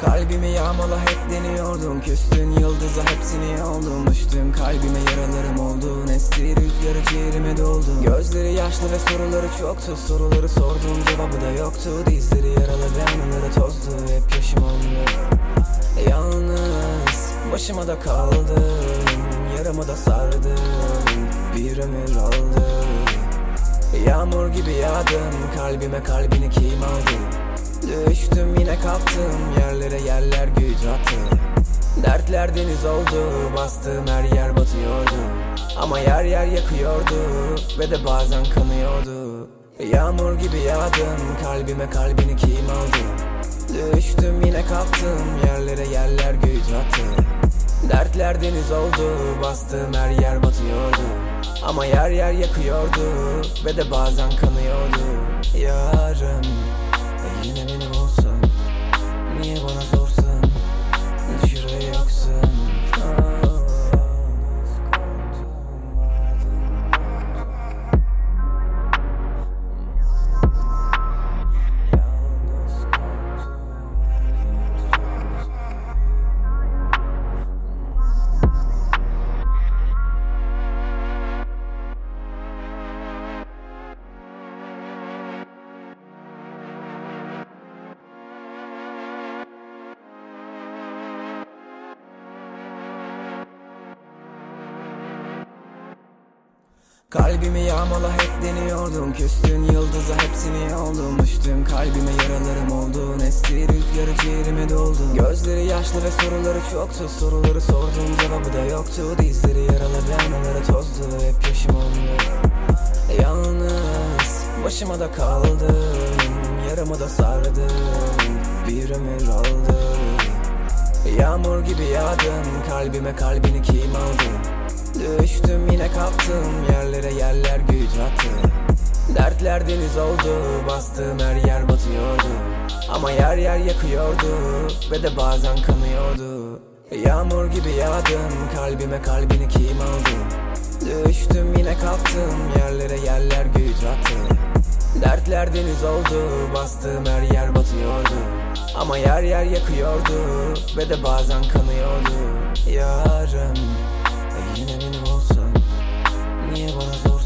Kalbimi yağmala hep deniyordum. Küstün yıldıza hepsini oldum Uçtun kalbime yaralarım oldu. Esti rüzgarı ciğerime doldu. Gözleri yaşlı ve soruları çoktu. Soruları sordum cevabı da yoktu. Dizleri yaralı anıları tozdu. Hep yaşım oldu. Yalnız başıma da kaldım. Yaramı da sardım. Bir ömür aldı Yağmur gibi yağdım. Kalbime kalbini kim aldı Düştüm yine kalktım Yerlere yerler güç attı Dertler deniz oldu Bastığım her yer batıyordu. Ama yer yer yakıyordu Ve de bazen kanıyordu. Yağmur gibi yağdım Kalbime kalbini kim aldı? Düştüm yine kalktım Yerlere yerler güç attı Dertler deniz oldu Bastığım her yer batıyordu. Ama yer yer yakıyordu Ve de bazen kanıyordu Kalbimi yağmala hep deniyordum Küstün yıldıza hepsini oldum Uçtun kalbime yaralarım oldu Esti rüzgarı ciğerime doldu. Gözleri yaşlı ve soruları çoktu Soruları sordum cevabı da yoktu. Dizleri yaralı ve anıları tozdu Hep yaşım oldu. Yalnız başıma da kaldım Yaramı da sardım Bir ömür aldı Yağmur gibi yağdım Kalbime kalbini kim aldı? Düştüm yine kalktım Yerlere yerler güç attı. Dertler deniz oldu Bastığım her yer batıyordu. Ama yer yer yakıyordu Ve de bazen kanıyordu. Yağmur gibi yağdım Kalbime kalbini kim aldı? Düştüm yine kalktım Yerlere yerler güç attı. Dertler deniz oldu Bastığım her yer batıyordu. Ama yer yer yakıyordu Ve de bazen kanıyordu. Yarım e Yine benim mi corazón.